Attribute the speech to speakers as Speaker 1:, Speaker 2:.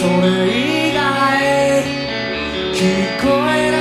Speaker 1: それ以外聞こえない